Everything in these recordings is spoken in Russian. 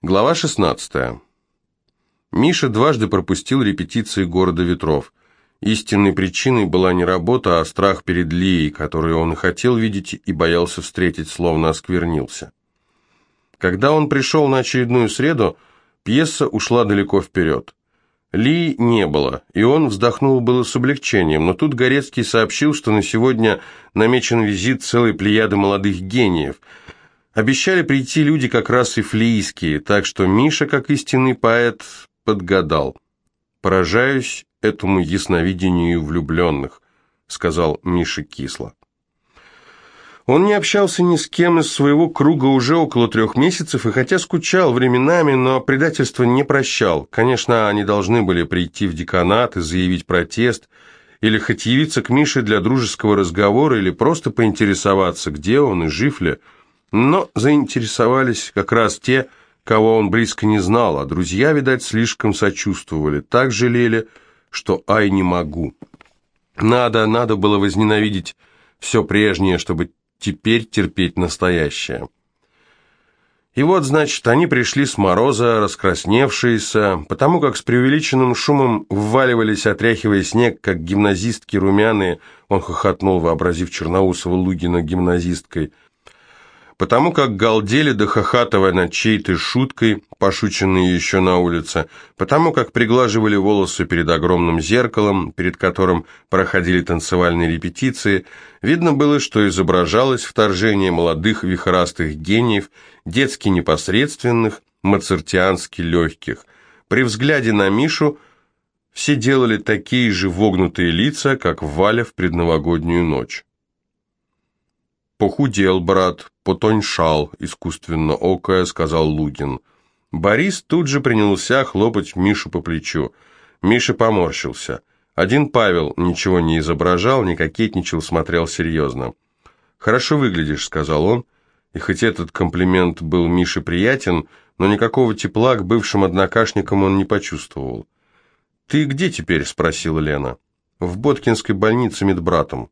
Глава 16. Миша дважды пропустил репетиции «Города ветров». Истинной причиной была не работа, а страх перед Лией, которую он и хотел видеть, и боялся встретить, словно осквернился. Когда он пришел на очередную среду, пьеса ушла далеко вперед. Ли не было, и он вздохнул было с облегчением, но тут Горецкий сообщил, что на сегодня намечен визит целой плеяды молодых гениев – Обещали прийти люди как раз и флийские, так что Миша, как истинный поэт, подгадал. «Поражаюсь этому ясновидению влюбленных», — сказал Миша кисло. Он не общался ни с кем из своего круга уже около трех месяцев, и хотя скучал временами, но предательство не прощал. Конечно, они должны были прийти в деканат и заявить протест, или хоть явиться к Мише для дружеского разговора, или просто поинтересоваться, где он и жив ли, — но заинтересовались как раз те, кого он близко не знал, а друзья, видать, слишком сочувствовали, так жалели, что ай не могу. Надо, надо было возненавидеть все прежнее, чтобы теперь терпеть настоящее. И вот, значит, они пришли с мороза, раскрасневшиеся, потому как с преувеличенным шумом вваливались, отряхивая снег, как гимназистки румяные, он хохотнул, вообразив Черноусова Лугина гимназисткой – потому как галдели дохохатывая над чьей-то шуткой, пошученной еще на улице, потому как приглаживали волосы перед огромным зеркалом, перед которым проходили танцевальные репетиции, видно было, что изображалось вторжение молодых вихрастых гениев, детски непосредственных, мацертиански легких. При взгляде на Мишу все делали такие же вогнутые лица, как Валя в предновогоднюю ночь. «Похудел, брат, потоньшал», — искусственно окая, сказал Лугин. Борис тут же принялся хлопать Мишу по плечу. Миша поморщился. Один Павел ничего не изображал, не кокетничал, смотрел серьезно. «Хорошо выглядишь», — сказал он, и хоть этот комплимент был Мише приятен, но никакого тепла к бывшим однокашникам он не почувствовал. «Ты где теперь?» — спросила Лена. «В Боткинской больнице медбратом».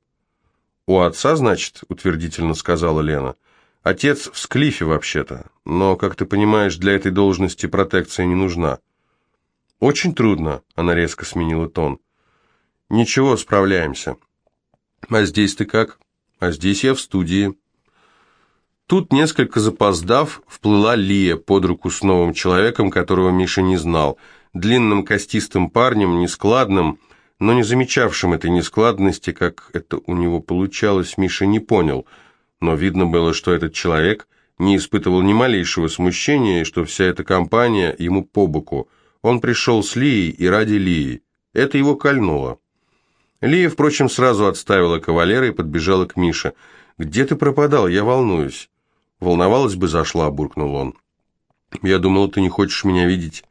«У отца, значит?» – утвердительно сказала Лена. «Отец в Склифе вообще-то, но, как ты понимаешь, для этой должности протекция не нужна». «Очень трудно», – она резко сменила тон. «Ничего, справляемся». «А здесь ты как?» «А здесь я в студии». Тут, несколько запоздав, вплыла Лия под руку с новым человеком, которого Миша не знал, длинным костистым парнем, нескладным, но не замечавшим этой нескладности, как это у него получалось, Миша не понял, но видно было, что этот человек не испытывал ни малейшего смущения, что вся эта компания ему по боку. Он пришел с Лией и ради Лии. Это его кольнуло. Лия, впрочем, сразу отставила кавалера и подбежала к Мише. «Где ты пропадал? Я волнуюсь». «Волновалась бы, зашла», — буркнул он. «Я думал, ты не хочешь меня видеть».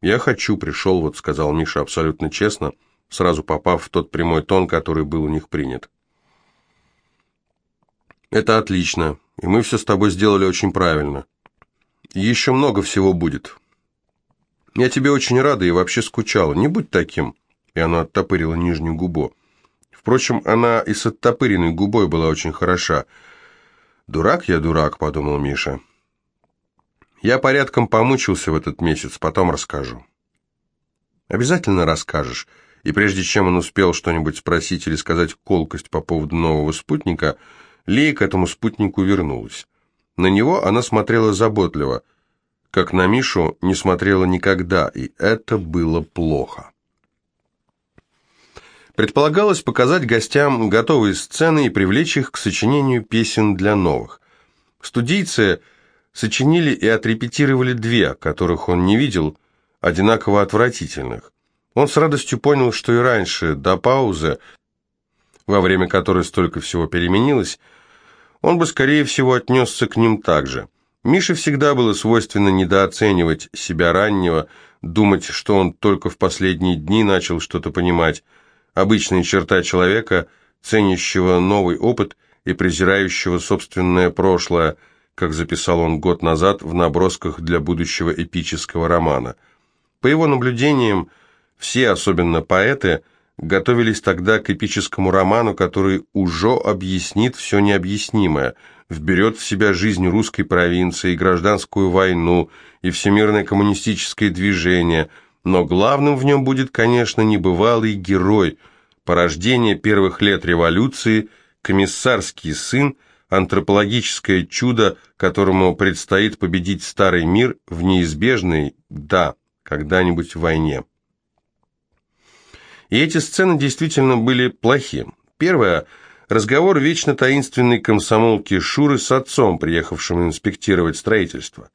«Я хочу, пришел, вот», — сказал Миша абсолютно честно, — сразу попав в тот прямой тон, который был у них принят. «Это отлично, и мы все с тобой сделали очень правильно. Еще много всего будет. Я тебе очень рада и вообще скучала. Не будь таким». И она оттопырила нижнюю губу. Впрочем, она и с оттопыренной губой была очень хороша. «Дурак я, дурак», — подумал Миша. «Я порядком помучился в этот месяц, потом расскажу». «Обязательно расскажешь», и прежде чем он успел что-нибудь спросить или сказать колкость по поводу нового спутника, Лея к этому спутнику вернулась. На него она смотрела заботливо, как на Мишу не смотрела никогда, и это было плохо. Предполагалось показать гостям готовые сцены и привлечь их к сочинению песен для новых. Студийцы сочинили и отрепетировали две, которых он не видел, одинаково отвратительных. Он с радостью понял, что и раньше, до паузы, во время которой столько всего переменилось, он бы, скорее всего, отнесся к ним так же. Мише всегда было свойственно недооценивать себя раннего, думать, что он только в последние дни начал что-то понимать. Обычная черта человека, ценящего новый опыт и презирающего собственное прошлое, как записал он год назад в набросках для будущего эпического романа. По его наблюдениям, все, особенно поэты, готовились тогда к эпическому роману, который уже объяснит все необъяснимое, вберет в себя жизнь русской провинции, гражданскую войну и всемирное коммунистическое движение, но главным в нем будет, конечно, небывалый герой, порождение первых лет революции, комиссарский сын, антропологическое чудо, которому предстоит победить старый мир в неизбежной, да, когда-нибудь войне. И эти сцены действительно были плохи. Первое – разговор вечно таинственной комсомолки Шуры с отцом, приехавшим инспектировать строительство.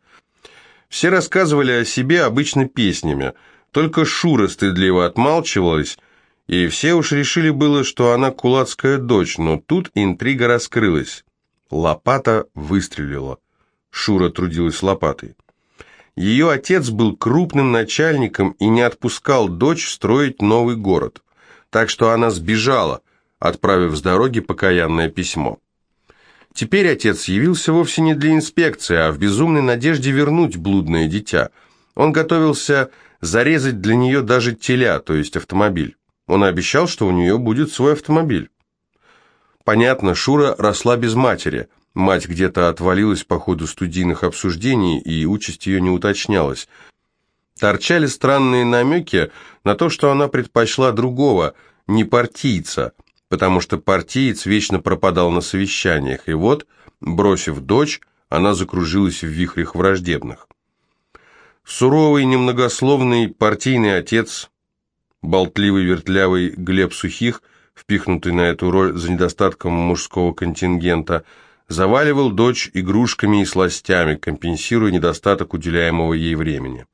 Все рассказывали о себе обычно песнями, только Шура стыдливо отмалчивалась, и все уж решили было, что она кулацкая дочь, но тут интрига раскрылась. Лопата выстрелила. Шура трудилась лопатой. Ее отец был крупным начальником и не отпускал дочь строить новый город. Так что она сбежала, отправив с дороги покаянное письмо. Теперь отец явился вовсе не для инспекции, а в безумной надежде вернуть блудное дитя. Он готовился зарезать для нее даже теля, то есть автомобиль. Он обещал, что у нее будет свой автомобиль. Понятно, Шура росла без матери – Мать где-то отвалилась по ходу студийных обсуждений, и участь ее не уточнялась. Торчали странные намеки на то, что она предпочла другого, не партийца, потому что партиец вечно пропадал на совещаниях, и вот, бросив дочь, она закружилась в вихрях враждебных. Суровый, немногословный партийный отец, болтливый, вертлявый Глеб Сухих, впихнутый на эту роль за недостатком мужского контингента – заваливал дочь игрушками и сластями, компенсируя недостаток уделяемого ей времени.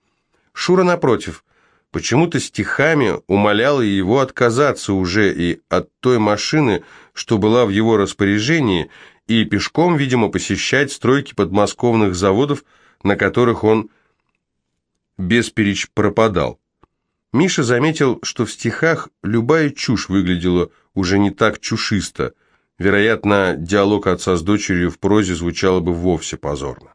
Шура, напротив, почему-то стихами умоляла его отказаться уже и от той машины, что была в его распоряжении, и пешком, видимо, посещать стройки подмосковных заводов, на которых он бесперечь пропадал. Миша заметил, что в стихах любая чушь выглядела уже не так чушисто – Вероятно, диалог отца с дочерью в прозе звучало бы вовсе позорно.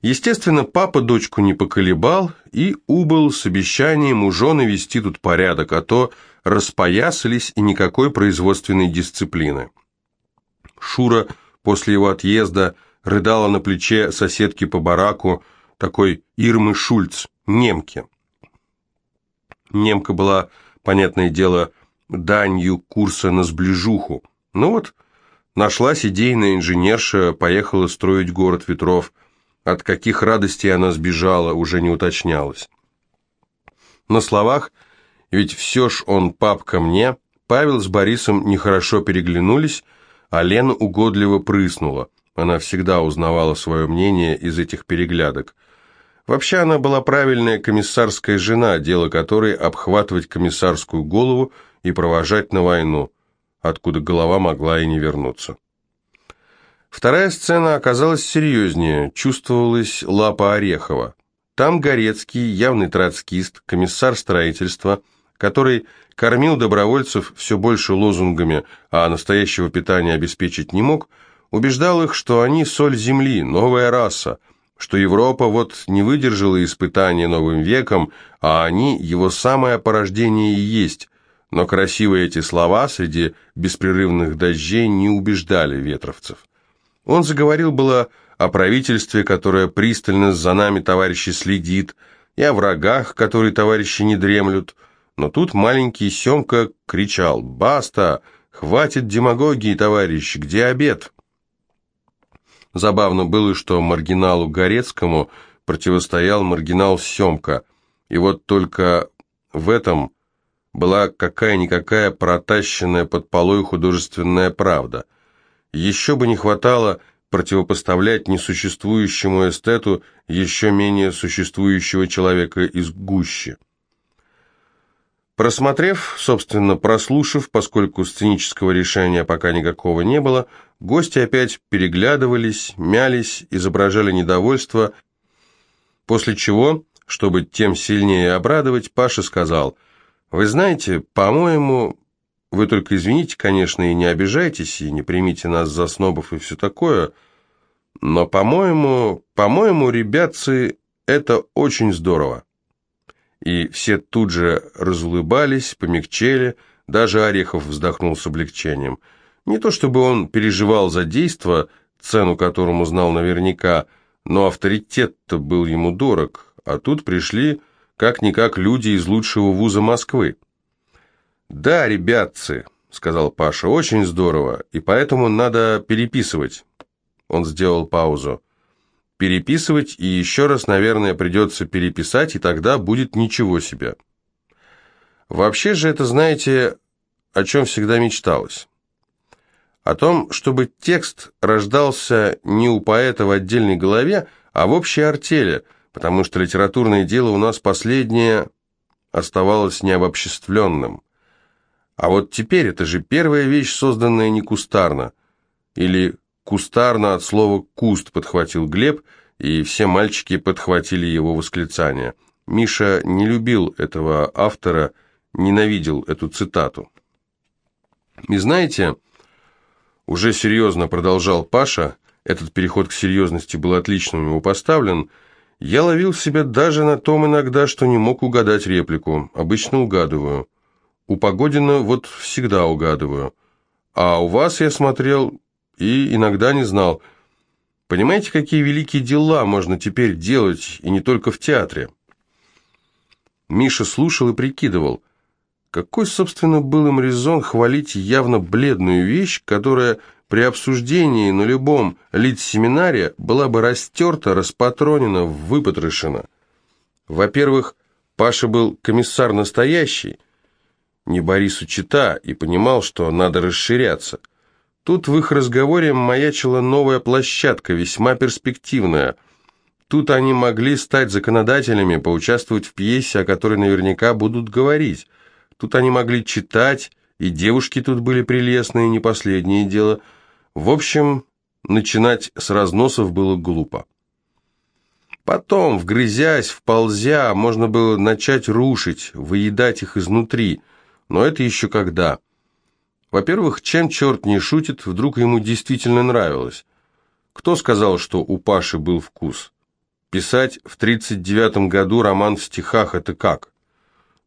Естественно, папа дочку не поколебал и убыл с обещанием у жены вести тут порядок, а то распоясались и никакой производственной дисциплины. Шура после его отъезда рыдала на плече соседки по бараку, такой Ирмы Шульц, немки. Немка была, понятное дело, данью курса на сближуху. Ну вот, нашлась идейная инженерша, поехала строить город ветров. От каких радостей она сбежала, уже не уточнялось. На словах «Ведь все ж он пап ко мне», Павел с Борисом нехорошо переглянулись, а Лена угодливо прыснула. Она всегда узнавала свое мнение из этих переглядок. Вообще она была правильная комиссарская жена, дело которой обхватывать комиссарскую голову – и провожать на войну, откуда голова могла и не вернуться. Вторая сцена оказалась серьезнее, чувствовалась лапа Орехова. Там Горецкий, явный троцкист, комиссар строительства, который кормил добровольцев все больше лозунгами, а настоящего питания обеспечить не мог, убеждал их, что они соль земли, новая раса, что Европа вот не выдержала испытания новым веком, а они его самое порождение и есть, но красивые эти слова среди беспрерывных дождей не убеждали ветровцев. Он заговорил было о правительстве, которое пристально за нами, товарищи, следит, и о врагах, которые товарищи не дремлют, но тут маленький Семка кричал «Баста! Хватит демагогии, товарищи! Где обед?» Забавно было, что маргиналу Горецкому противостоял маргинал Семка, и вот только в этом была какая-никакая протащенная под полой художественная правда. Еще бы не хватало противопоставлять несуществующему эстету еще менее существующего человека из гущи. Просмотрев, собственно, прослушав, поскольку сценического решения пока никакого не было, гости опять переглядывались, мялись, изображали недовольство, после чего, чтобы тем сильнее обрадовать, Паша сказал – вы знаете, по-моему, вы только извините, конечно, и не обижайтесь, и не примите нас за снобов и все такое, но, по-моему, по-моему, ребятцы, это очень здорово. и все тут же разулыбались, помягчели, даже Орехов вздохнул с облегчением. Не то чтобы он переживал за действо, цену которому знал наверняка, но авторитет-то был ему дорог, а тут пришли как-никак люди из лучшего вуза Москвы. «Да, ребятцы», — сказал Паша, — «очень здорово, и поэтому надо переписывать». Он сделал паузу. «Переписывать, и еще раз, наверное, придется переписать, и тогда будет ничего себе». Вообще же это, знаете, о чем всегда мечталось о том, чтобы текст рождался не у поэта в отдельной голове, а в общей артели, потому что литературное дело у нас последнее оставалось необобществленным. А вот теперь это же первая вещь, созданная не кустарно. Или кустарно от слова «куст» подхватил Глеб, и все мальчики подхватили его восклицание. Миша не любил этого автора, ненавидел эту цитату. И знаете... Уже серьезно продолжал Паша, этот переход к серьезности был отличным ему поставлен, я ловил себя даже на том иногда, что не мог угадать реплику. Обычно угадываю. У Погодина вот всегда угадываю. А у вас я смотрел и иногда не знал. Понимаете, какие великие дела можно теперь делать, и не только в театре? Миша слушал и прикидывал, какой, собственно, был им резон хвалить явно бледную вещь, которая при обсуждении на любом лид-семинаре была бы растерта, распатронена, выпотрошена? Во-первых, Паша был комиссар настоящий, не Борису чита, и понимал, что надо расширяться. Тут в их разговоре маячила новая площадка, весьма перспективная. Тут они могли стать законодателями, поучаствовать в пьесе, о которой наверняка будут говорить. Тут они могли читать, и девушки тут были прелестные, не последнее дело. В общем, начинать с разносов было глупо. Потом, вгрызясь, вползя, можно было начать рушить, выедать их изнутри, но это еще когда. Во-первых, чем черт не шутит, вдруг ему действительно нравилось. Кто сказал, что у Паши был вкус? Писать в 39 году роман в стихах – это как?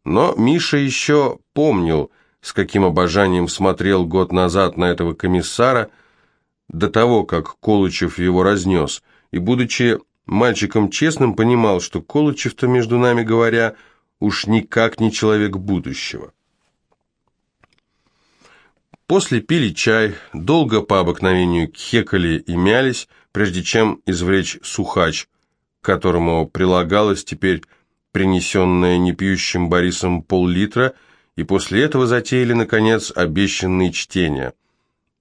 Но Миша еще помнил, с каким обожанием смотрел год назад на этого комиссара, до того, как Колычев его разнес, и, будучи мальчиком честным, понимал, что Колычев-то, между нами говоря, уж никак не человек будущего. После пили чай, долго по обыкновению кхекали и мялись, прежде чем извлечь сухач, к которому прилагалось теперь принесенное непьющим Борисом пол-литра, и после этого затеяли, наконец, обещанные чтения.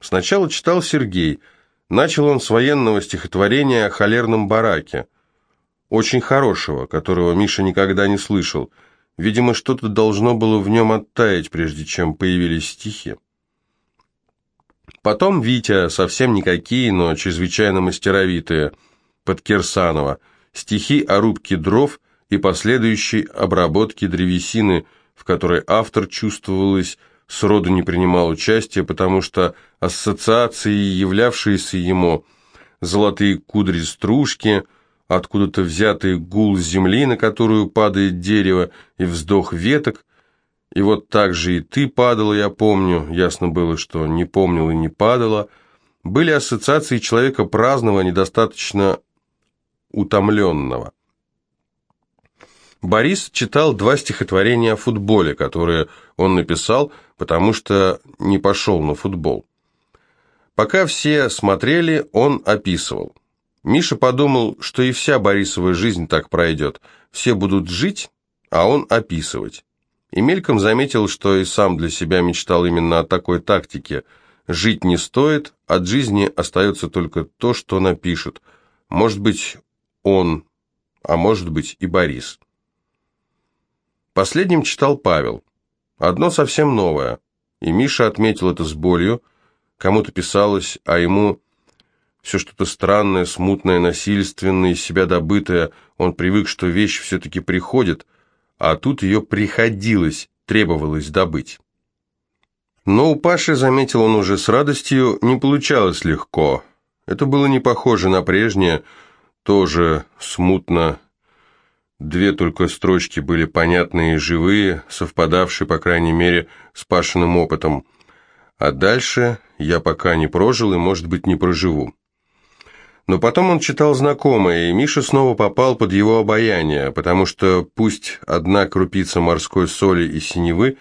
Сначала читал Сергей. Начал он с военного стихотворения о холерном бараке. Очень хорошего, которого Миша никогда не слышал. Видимо, что-то должно было в нем оттаять, прежде чем появились стихи. Потом Витя, совсем никакие, но чрезвычайно мастеровитые, под Кирсанова, стихи о рубке дров – и последующей обработки древесины, в которой автор, чувствовалось, сроду не принимал участия, потому что ассоциации, являвшиеся ему золотые кудри стружки, откуда-то взятый гул земли, на которую падает дерево, и вздох веток, и вот так же и ты падала, я помню, ясно было, что не помнил и не падала, были ассоциации человека праздного, недостаточно утомленного. Борис читал два стихотворения о футболе, которые он написал, потому что не пошел на футбол. Пока все смотрели, он описывал. Миша подумал, что и вся Борисова жизнь так пройдет. Все будут жить, а он описывать. И мельком заметил, что и сам для себя мечтал именно о такой тактике. Жить не стоит, от жизни остается только то, что напишет. Может быть, он, а может быть и Борис. Последним читал Павел. Одно совсем новое. И Миша отметил это с болью. Кому-то писалось, а ему все что-то странное, смутное, насильственное, из себя добытое. Он привык, что вещь все-таки приходит, а тут ее приходилось, требовалось добыть. Но у Паши, заметил он уже с радостью, не получалось легко. Это было не похоже на прежнее, тоже смутно, Две только строчки были понятные и живые, совпадавшие, по крайней мере, с Пашиным опытом. А дальше я пока не прожил и, может быть, не проживу. Но потом он читал знакомое, и Миша снова попал под его обаяние, потому что пусть одна крупица морской соли и синевы,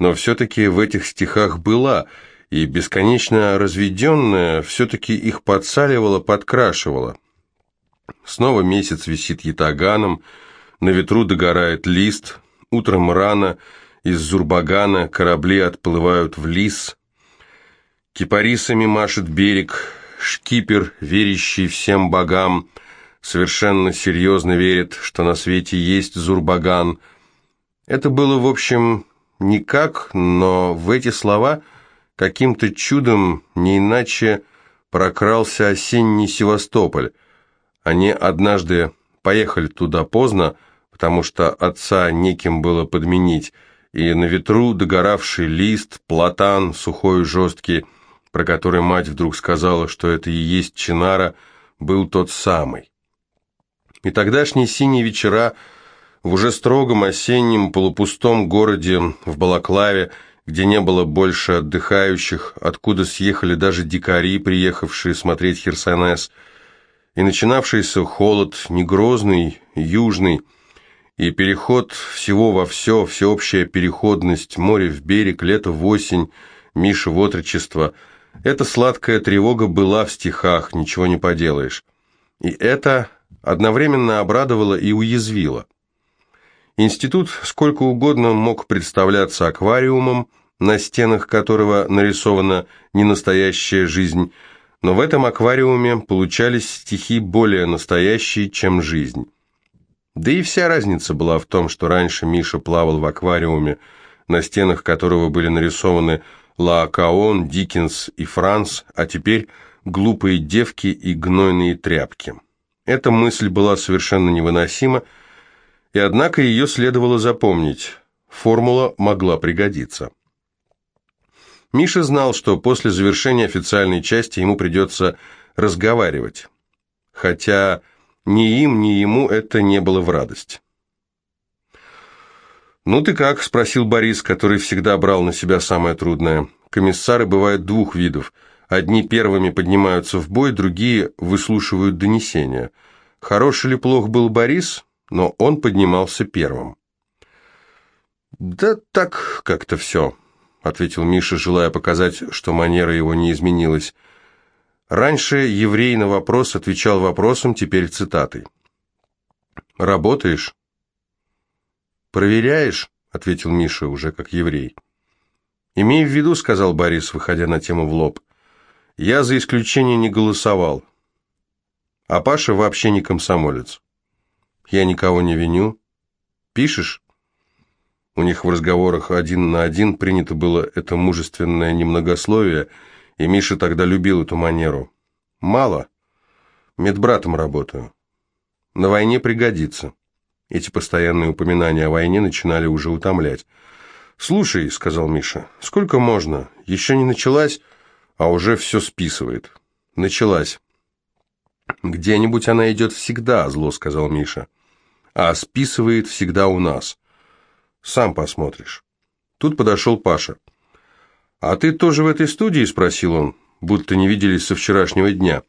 но все-таки в этих стихах была, и бесконечно разведенная все-таки их подсаливала, подкрашивала. Снова месяц висит ятаганом, на ветру догорает лист, утром рано из Зурбагана корабли отплывают в лис, кипарисами машет берег, шкипер, верящий всем богам, совершенно серьезно верит, что на свете есть Зурбаган. Это было, в общем, никак, но в эти слова каким-то чудом, не иначе, прокрался осенний Севастополь. Они однажды поехали туда поздно, потому что отца неким было подменить, и на ветру догоравший лист, платан, сухой и жесткий, про который мать вдруг сказала, что это и есть Чинара, был тот самый. И тогдашние синие вечера в уже строгом осеннем полупустом городе в Балаклаве, где не было больше отдыхающих, откуда съехали даже дикари, приехавшие смотреть Херсонес, и начинавшийся холод, не грозный, южный, и переход всего во все, всеобщая переходность, море в берег, лето в осень, Миша в отрочество – эта сладкая тревога была в стихах, ничего не поделаешь. И это одновременно обрадовало и уязвило. Институт сколько угодно мог представляться аквариумом, на стенах которого нарисована ненастоящая жизнь, но в этом аквариуме получались стихи более настоящие, чем жизнь. Да и вся разница была в том, что раньше Миша плавал в аквариуме, на стенах которого были нарисованы Лаокаон, Диккенс и Франц, а теперь глупые девки и гнойные тряпки. Эта мысль была совершенно невыносима, и однако ее следовало запомнить. Формула могла пригодиться. Миша знал, что после завершения официальной части ему придется разговаривать, хотя ни им, ни ему это не было в радость. «Ну ты как?» – спросил Борис, который всегда брал на себя самое трудное. «Комиссары бывают двух видов. Одни первыми поднимаются в бой, другие выслушивают донесения. Хорош или плох был Борис, но он поднимался первым». «Да так как-то все», – ответил Миша, желая показать, что манера его не изменилась. Раньше еврей на вопрос отвечал вопросом, теперь цитатой. «Работаешь?» «Проверяешь?» — ответил Миша, уже как еврей. «Имей в виду», — сказал Борис, выходя на тему в лоб, — «я за исключение не голосовал. А Паша вообще не комсомолец. Я никого не виню. Пишешь?» У них в разговорах один на один принято было это мужественное немногословие, и Миша тогда любил эту манеру. «Мало. Медбратом работаю. На войне пригодится». Эти постоянные упоминания о войне начинали уже утомлять. «Слушай», — сказал Миша, — «сколько можно? Еще не началась, а уже все списывает». «Началась». «Где-нибудь она идет всегда», — зло сказал Миша. «А списывает всегда у нас. Сам посмотришь». Тут подошел Паша. «А ты тоже в этой студии?» — спросил он, будто не виделись со вчерашнего дня.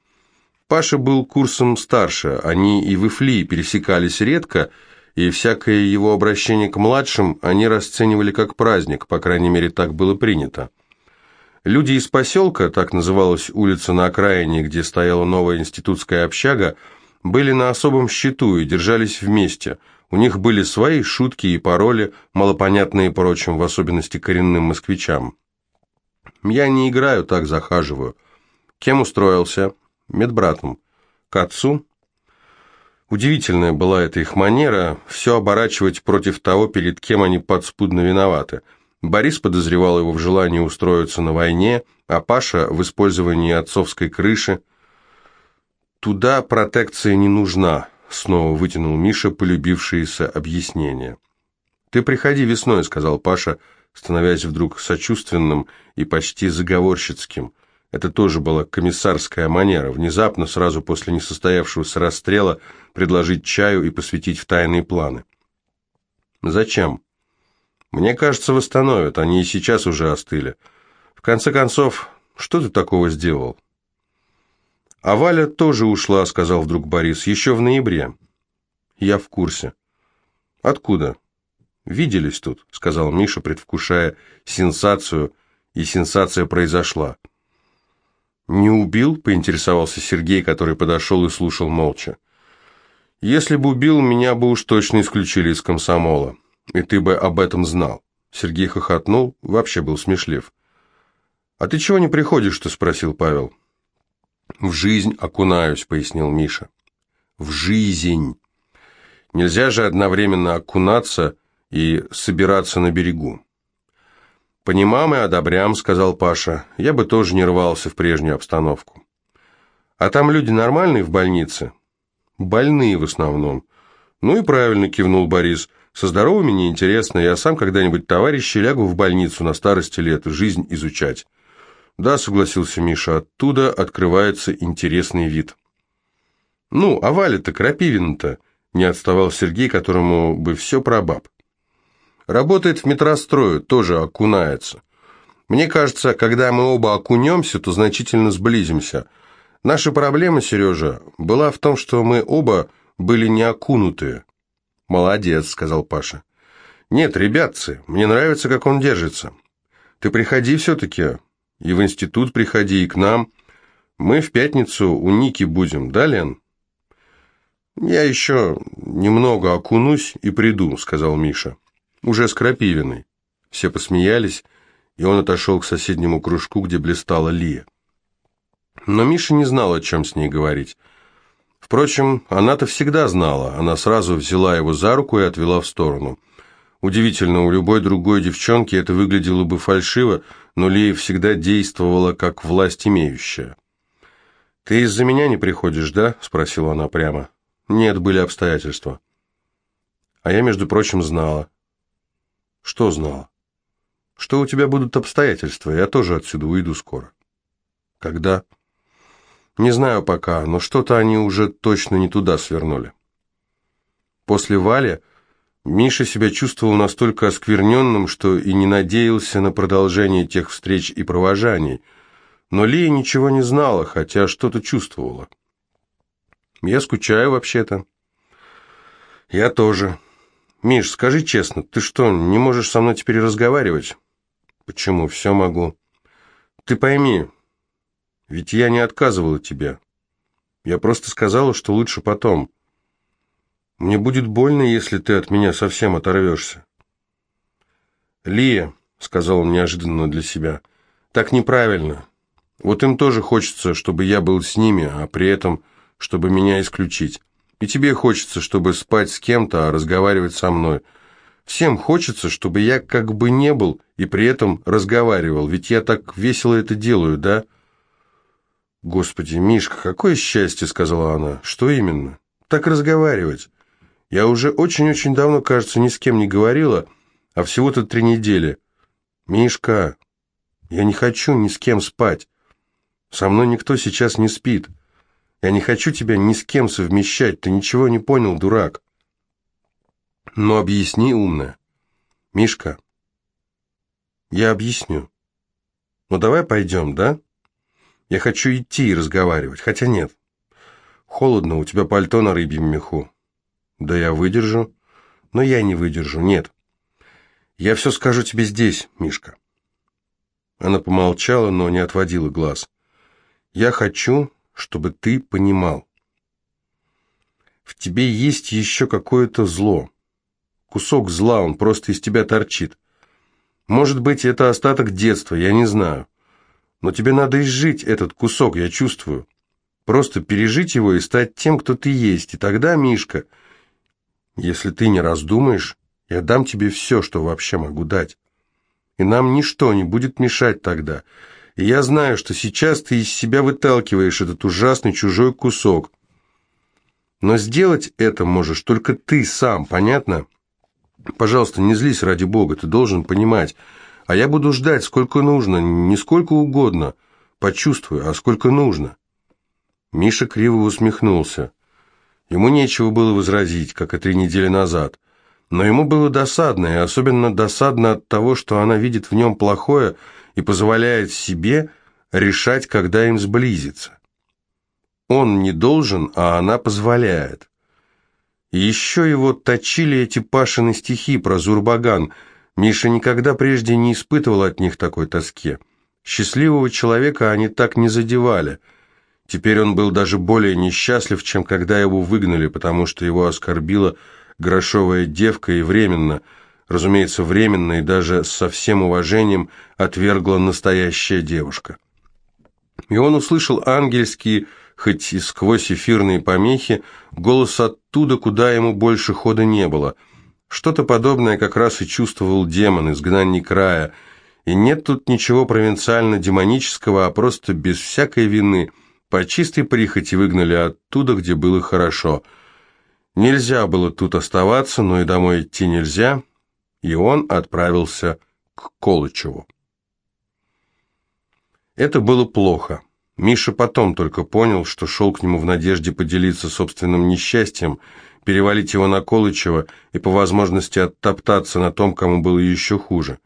Паша был курсом старше, они и в Ифли пересекались редко, и всякое его обращение к младшим они расценивали как праздник, по крайней мере, так было принято. Люди из поселка, так называлась улица на окраине, где стояла новая институтская общага, были на особом счету и держались вместе. У них были свои шутки и пароли, малопонятные прочим, в особенности коренным москвичам. «Я не играю, так захаживаю». «Кем устроился?» «Медбратом». «К отцу?» Удивительная была эта их манера все оборачивать против того, перед кем они подспудно виноваты. Борис подозревал его в желании устроиться на войне, а Паша в использовании отцовской крыши. «Туда протекция не нужна», — снова вытянул Миша полюбившиеся объяснения. «Ты приходи весной», — сказал Паша, становясь вдруг сочувственным и почти заговорщицким. Это тоже была комиссарская манера, внезапно, сразу после несостоявшегося расстрела, предложить чаю и посвятить в тайные планы. Зачем? Мне кажется, восстановят, они и сейчас уже остыли. В конце концов, что ты такого сделал? А Валя тоже ушла, сказал вдруг Борис, еще в ноябре. Я в курсе. Откуда? Виделись тут, сказал Миша, предвкушая сенсацию, и сенсация произошла. «Не убил?» – поинтересовался Сергей, который подошел и слушал молча. «Если бы убил, меня бы уж точно исключили из комсомола, и ты бы об этом знал». Сергей хохотнул, вообще был смешлив. «А ты чего не приходишь-то?» – спросил Павел. «В жизнь окунаюсь», – пояснил Миша. «В жизнь. Нельзя же одновременно окунаться и собираться на берегу». «Понимам и одобрям», — сказал Паша. «Я бы тоже не рвался в прежнюю обстановку». «А там люди нормальные в больнице?» «Больные в основном». «Ну и правильно», — кивнул Борис. «Со здоровыми неинтересно. Я сам когда-нибудь, товарищи, лягу в больницу на старости лет, жизнь изучать». «Да», — согласился Миша, — «оттуда открывается интересный вид». «Ну, а Валя-то, Крапивина-то», — не отставал Сергей, которому бы все про баб. Работает в метрострою, тоже окунается. Мне кажется, когда мы оба окунемся, то значительно сблизимся. Наша проблема, Сережа, была в том, что мы оба были не окунутые. «Молодец», — сказал Паша. «Нет, ребятцы, мне нравится, как он держится. Ты приходи все-таки, и в институт приходи, и к нам. Мы в пятницу у Ники будем, да, Лен?» «Я еще немного окунусь и приду», — сказал Миша уже с крапивиной. Все посмеялись, и он отошел к соседнему кружку, где блистала Лия. Но Миша не знал, о чем с ней говорить. Впрочем, она-то всегда знала, она сразу взяла его за руку и отвела в сторону. Удивительно, у любой другой девчонки это выглядело бы фальшиво, но Лия всегда действовала как власть имеющая. «Ты из-за меня не приходишь, да?» – спросила она прямо. «Нет, были обстоятельства». А я, между прочим, знала. Что знала? Что у тебя будут обстоятельства, я тоже отсюда уйду скоро. Когда? Не знаю пока, но что-то они уже точно не туда свернули. После Вали Миша себя чувствовал настолько оскверненным, что и не надеялся на продолжение тех встреч и провожаний. Но Лия ничего не знала, хотя что-то чувствовала. «Я скучаю вообще-то». «Я тоже». «Миш, скажи честно, ты что, не можешь со мной теперь разговаривать?» «Почему? Все могу». «Ты пойми, ведь я не отказывала тебе. Я просто сказала, что лучше потом. Мне будет больно, если ты от меня совсем оторвешься». «Лия», — сказал он неожиданно для себя, — «так неправильно. Вот им тоже хочется, чтобы я был с ними, а при этом, чтобы меня исключить. И тебе хочется, чтобы спать с кем-то, а разговаривать со мной. Всем хочется, чтобы я как бы не был и при этом разговаривал, ведь я так весело это делаю, да? Господи, Мишка, какое счастье, сказала она. Что именно? Так разговаривать. Я уже очень-очень давно, кажется, ни с кем не говорила, а всего-то три недели. Мишка, я не хочу ни с кем спать. Со мной никто сейчас не спит. Я не хочу тебя ни с кем совмещать, ты ничего не понял, дурак. Но объясни, умная. Мишка, я объясню. Ну давай пойдем, да? Я хочу идти и разговаривать, хотя нет. Холодно, у тебя пальто на рыбьем меху. Да я выдержу. Но я не выдержу, нет. Я все скажу тебе здесь, Мишка. Она помолчала, но не отводила глаз. Я хочу, чтобы ты понимал. В тебе есть еще какое-то зло. Кусок зла, он просто из тебя торчит. Может быть, это остаток детства, я не знаю. Но тебе надо изжить этот кусок, я чувствую. Просто пережить его и стать тем, кто ты есть. И тогда, Мишка, если ты не раздумаешь, я дам тебе все, что вообще могу дать. И нам ничто не будет мешать тогда. И я знаю, что сейчас ты из себя выталкиваешь этот ужасный чужой кусок. Но сделать это можешь только ты сам, понятно? Пожалуйста, не злись ради бога, ты должен понимать. А я буду ждать, сколько нужно, не сколько угодно. почувствую, а сколько нужно?» Миша криво усмехнулся. Ему нечего было возразить, как и три недели назад. Но ему было досадно, и особенно досадно от того, что она видит в нем плохое и позволяет себе решать, когда им сблизиться. Он не должен, а она позволяет. Еще его точили эти Пашины стихи про Зурбаган. Миша никогда прежде не испытывал от них такой тоски. Счастливого человека они так не задевали. Теперь он был даже более несчастлив, чем когда его выгнали, потому что его оскорбила грошовая девка и временно, разумеется, временно и даже со всем уважением отвергла настоящая девушка. И он услышал ангельские, хоть и сквозь эфирные помехи, голос оттуда, куда ему больше хода не было. Что-то подобное как раз и чувствовал демон, изгнанник края. И нет тут ничего провинциально-демонического, а просто без всякой вины, по чистой прихоти выгнали оттуда, где было хорошо – Нельзя было тут оставаться, но и домой идти нельзя, и он отправился к Колычеву. Это было плохо. Миша потом только понял, что шел к нему в надежде поделиться собственным несчастьем, перевалить его на Колычева и по возможности оттоптаться на том, кому было еще хуже.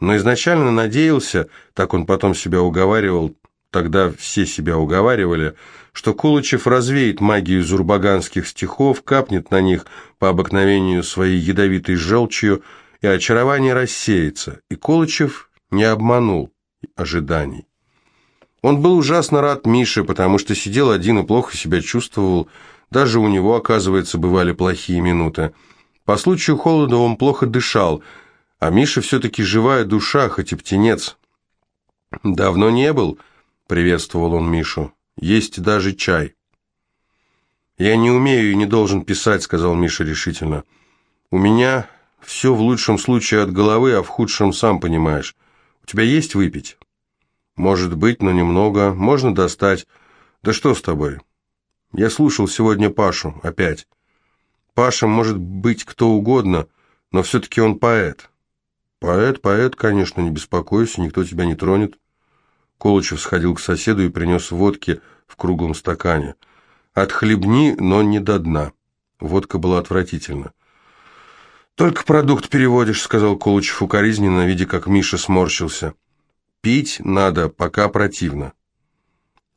Но изначально надеялся, так он потом себя уговаривал, тогда все себя уговаривали, что Колычев развеет магию зурбаганских стихов, капнет на них по обыкновению своей ядовитой желчью, и очарование рассеется, и Колычев не обманул ожиданий. Он был ужасно рад Мише, потому что сидел один и плохо себя чувствовал, даже у него, оказывается, бывали плохие минуты. По случаю холода он плохо дышал, а Миша все-таки живая душа, хоть и птенец. «Давно не был», — приветствовал он Мишу. Есть даже чай. «Я не умею и не должен писать», — сказал Миша решительно. «У меня все в лучшем случае от головы, а в худшем, сам понимаешь. У тебя есть выпить?» «Может быть, но немного. Можно достать. Да что с тобой?» «Я слушал сегодня Пашу. Опять. Паша может быть кто угодно, но все-таки он поэт». «Поэт, поэт, конечно, не беспокойся, никто тебя не тронет». Колычев сходил к соседу и принес водки в круглом стакане. «Отхлебни, но не до дна». Водка была отвратительна. «Только продукт переводишь», — сказал Колычев укоризненно, видя, как Миша сморщился. «Пить надо, пока противно».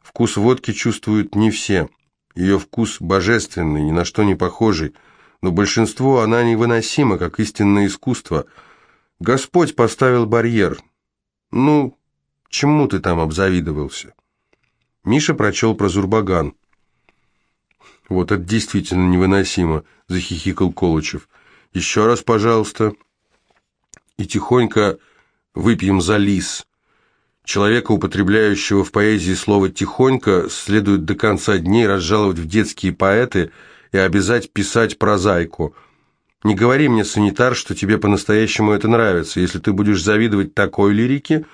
Вкус водки чувствуют не все. Ее вкус божественный, ни на что не похожий, но большинству она невыносима, как истинное искусство. Господь поставил барьер. Ну, Чему ты там обзавидовался?» Миша прочел про Зурбаган. «Вот это действительно невыносимо», — захихикал Колычев. «Еще раз, пожалуйста». И тихонько выпьем за лис. Человека, употребляющего в поэзии слово «тихонько», следует до конца дней разжаловать в детские поэты и обязать писать прозаику. Не говори мне, санитар, что тебе по-настоящему это нравится. Если ты будешь завидовать такой лирике,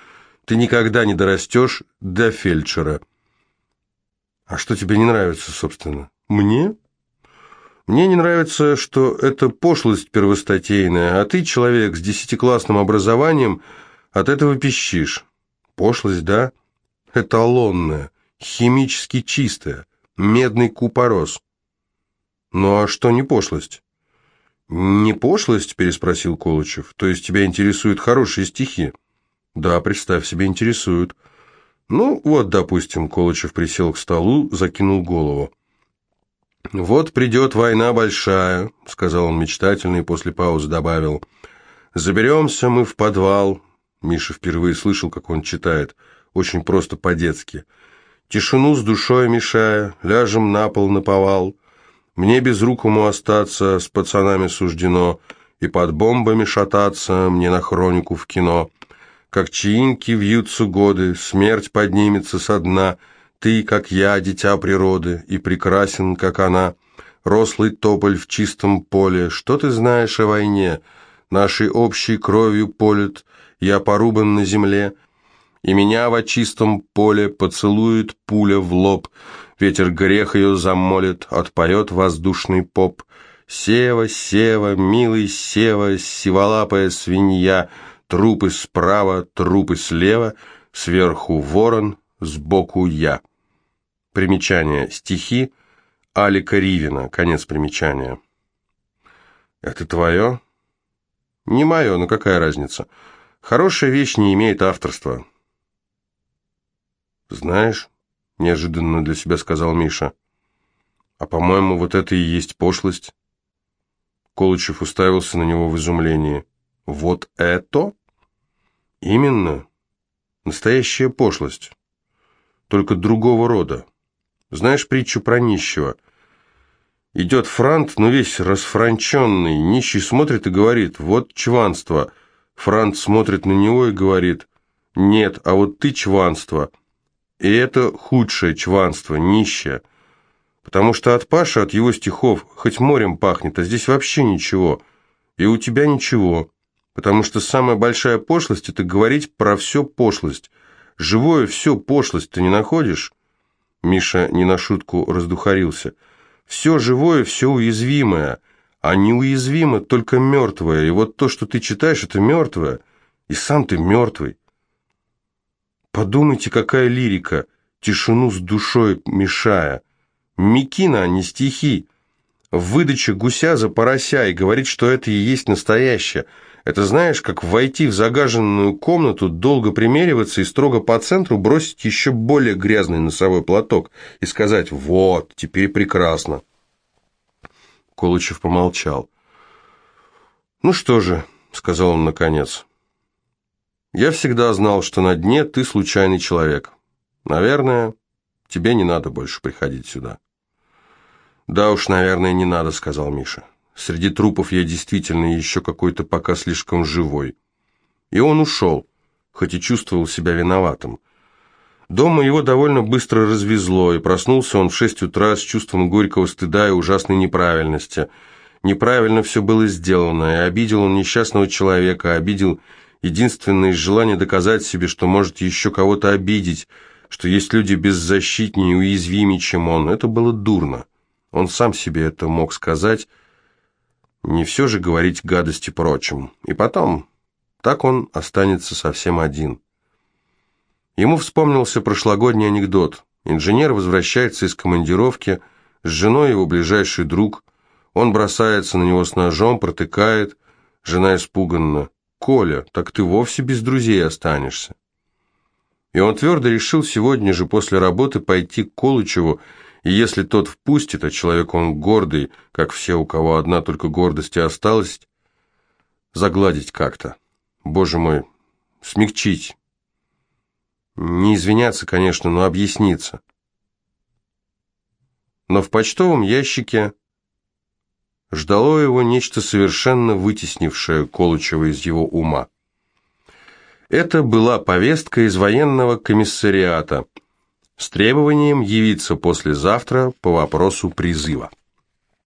ты никогда не дорастешь до фельдшера. А что тебе не нравится, собственно? Мне? Мне не нравится, что это пошлость первостатейная, а ты, человек с десятиклассным образованием, от этого пищишь. Пошлость, да? Эталонная, химически чистая, медный купорос. Ну а что не пошлость? «Не пошлость?» – переспросил Колычев. «То есть тебя интересуют хорошие стихи?» Да, представь себе, интересуют. Ну, вот, допустим, Колычев присел к столу, закинул голову. «Вот придет война большая», — сказал он мечтательно и после паузы добавил. «Заберемся мы в подвал». Миша впервые слышал, как он читает, очень просто по-детски. «Тишину с душой мешая, ляжем на пол на повал. Мне без безрукому остаться с пацанами суждено, и под бомбами шататься мне на хронику в кино». Как чаинки вьются годы, смерть поднимется со дна. Ты, как я, дитя природы, и прекрасен, как она. Рослый тополь в чистом поле, что ты знаешь о войне? Нашей общей кровью полет, я порубан на земле, и меня во чистом поле поцелует пуля в лоб. Ветер грех ее замолит, отпоет воздушный поп. Сева, Сева, милый Сева, сиволапая свинья — Трупы справа, трупы слева, сверху ворон, сбоку я. Примечание. Стихи Алика Ривина. Конец примечания. Это твое? Не мое, но какая разница? Хорошая вещь не имеет авторства. Знаешь, неожиданно для себя сказал Миша, а по-моему, вот это и есть пошлость. Колычев уставился на него в изумлении. Вот это? Именно. Настоящая пошлость. Только другого рода. Знаешь притчу про нищего? Идет франт, но весь расфранченный. Нищий смотрит и говорит, вот чванство. Франт смотрит на него и говорит, нет, а вот ты чванство. И это худшее чванство, нищее. Потому что от Паши, от его стихов, хоть морем пахнет, а здесь вообще ничего. И у тебя ничего. Потому что самая большая пошлость – это говорить про все пошлость. Живое все пошлость ты не находишь? Миша не на шутку раздухарился. Все живое, все уязвимое, а неуязвимо только мертвое. И вот то, что ты читаешь, это мертвое. И сам ты мертвый. Подумайте, какая лирика, тишину с душой мешая. Микина, а не стихи. Выдача гуся за порося и говорить, что это и есть настоящее. Это знаешь, как войти в загаженную комнату, долго примериваться и строго по центру бросить еще более грязный носовой платок и сказать «Вот, теперь прекрасно». Колычев помолчал. «Ну что же», — сказал он наконец, — «я всегда знал, что на дне ты случайный человек. Наверное, тебе не надо больше приходить сюда». «Да уж, наверное, не надо», — сказал Миша. «Среди трупов я действительно еще какой-то пока слишком живой». И он ушел, хоть и чувствовал себя виноватым. Дома его довольно быстро развезло, и проснулся он в шесть утра с чувством горького стыда и ужасной неправильности. Неправильно все было сделано, и обидел он несчастного человека, обидел единственное из желания доказать себе, что может еще кого-то обидеть, что есть люди беззащитнее и уязвимее, чем он. Это было дурно. Он сам себе это мог сказать, не все же говорить гадости прочим. И потом, так он останется совсем один. Ему вспомнился прошлогодний анекдот. Инженер возвращается из командировки, с женой его ближайший друг. Он бросается на него с ножом, протыкает. Жена испуганна. «Коля, так ты вовсе без друзей останешься». И он твердо решил сегодня же после работы пойти к Колычеву и если тот впустит, а человек он гордый, как все, у кого одна только гордость и осталась, загладить как-то. Боже мой, смягчить. Не извиняться, конечно, но объясниться. Но в почтовом ящике ждало его нечто совершенно вытеснившее Колычева из его ума. Это была повестка из военного комиссариата – с требованием явиться послезавтра по вопросу призыва.